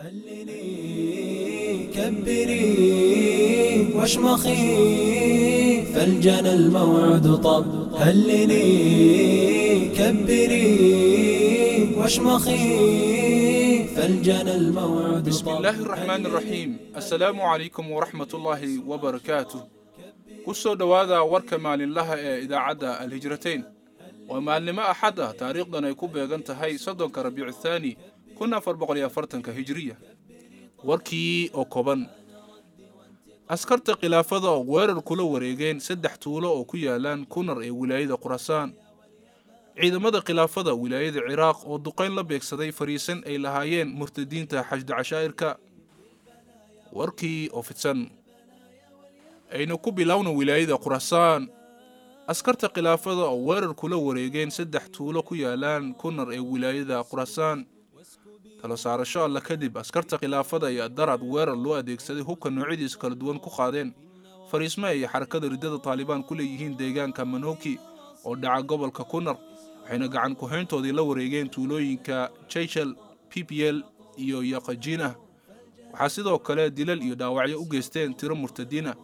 هللي كبري واشمخي فالجنى الموعد طب. هللي كبري واشمخي فالجنى الموعد طب. بسم الله الرحمن الرحيم. السلام عليكم ورحمة الله وبركاته. كسو دوادا وركما لله إيه إذا عدا الهجرتين. وما لما أحدا تاريخنا يكون بيغنتهي صدق ربيع الثاني. Kun afar boqol iyo afartanka hijriya warkii oo koban askarta khilaafada oo weerar kula wareegeen saddex tuulo oo ku yaalaan kunar ee wilaayada khurasaan. Ciidamada khilaafada wilaayada ciraaq oo duqayn la beegsaday fariisan ay lahaayeen murtadiinta xashda cashaa'irka. Warkii oo fidsan aynu ku bilowna wilaayada khurasaan. Askarta khilaafada oo weerar kula wareegeen saddex tuulo ku yaalaan kunar ee wilaayada khurasaan talo saarasho alla kadib askarta khilaafada ayaa darad weerar loo adeegsaday hubka noocyadiisa kala duwan ku qaadeen. Fariismo ay xarakada riddada taalibaan ku leeyihiin deegaanka manoki oo dhaca gobolka kunar waxayna gacan ku-hayntoodii la wareegeen tuulooyinka jeychel p p l iyo yaqajiinah waxaa sidoo kale dilal iyo dhaawacyo u geysteen tiro murtadiina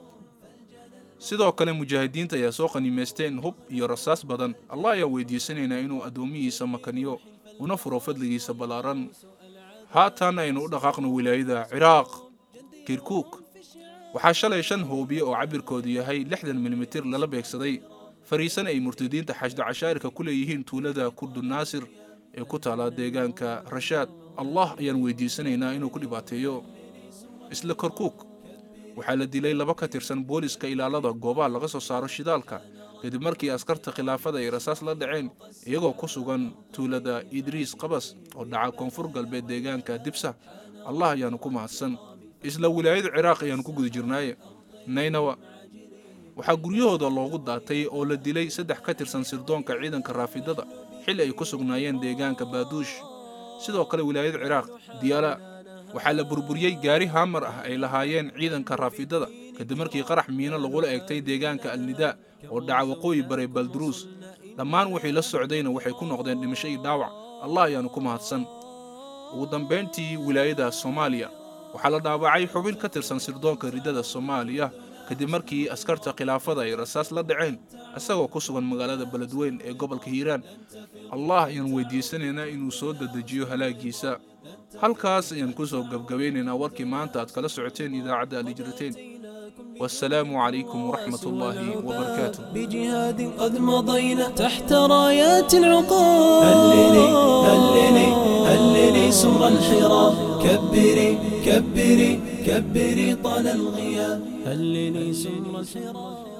sidoo kale mujaahidiinta ayaa soo qaniimaysteen hub iyo rasaas badan. Allah ayaa weydiisanaynaa inuu addoomihiisa makaniyo una furo fadligiisa ballaaran haatan aynu u dhaqaaqno wilaayada ciraaq kirkuuk. Waxaa shalay shan hoobiye oo cabirkoodu yahay lixdan milimitir lala beegsaday fariisan ay murtadiinta xashda cashaa'irka ku leeyihiin tuulada kurdu naasir ee ku taala deegaanka rashaad. Allah ayaan weydiisanaynaa inuu ku dhibaateeyo. Isla korkuuk waxaa la dilay laba ka tirsan booliska ilaalada goobaha laga soo saaro shidaalka kadib markii askarta khilaafada ay rasaas la dhaceen iyagoo ku sugan tuulada idriis qabas oo dhaca koonfur galbeed deegaanka dibsa allah ayaanu ku mahadsan isla wilaayada ciraaq ayaanu ku guda jirnaaye. Naynawa waxaa guryahooda loogu daatay oo la dilay saddex ka tirsan sirdoonka ciidanka raafidada xilli ay ku sugnaayeen deegaanka baaduush sidoo kale wilaayada ciraaq diyaala waxaa la burburiyey gaari haamar ah ay lahaayeen ciidanka raafidada kadib markii qarax miino lagula eegtay deegaanka alnidaa oo dhaca waqooyi baray balduruus dhammaan wixii la socdayna waxay ku noqdeen dhimasho iyo dhaawac. Allah ayaanu ku mahadsan. Ugu dambayntii wilaayada soomaaliya. Waxaa la dhaawacay xubin ka tirsan sirdoonka riddada soomaaliya. Kadib markii askarta khilaafada ay rasaas la dhaceen isagoo ku sugan magaalada beledweyn ee gobolka hiiraan allah ayaan weydiisanaynaa inuu soo dedejiyo halaagiisa. Halkaas ayaan ku soo gebgabaynaynaa warkii maanta aad kala socoteen idaacadda alijrateen والسلام عليكم ورحمة الله وبركاته. بجهاد قد مضينا تحت رايات العقاب. هللي هللي هللي سر الحراب. كبري كبري كبري طال الغياب. هللي سر الحراب.